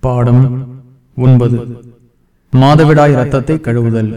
பாடம் ஒன்பது. மாதவிடாய் இரத்தத்தை கழுவுதல்.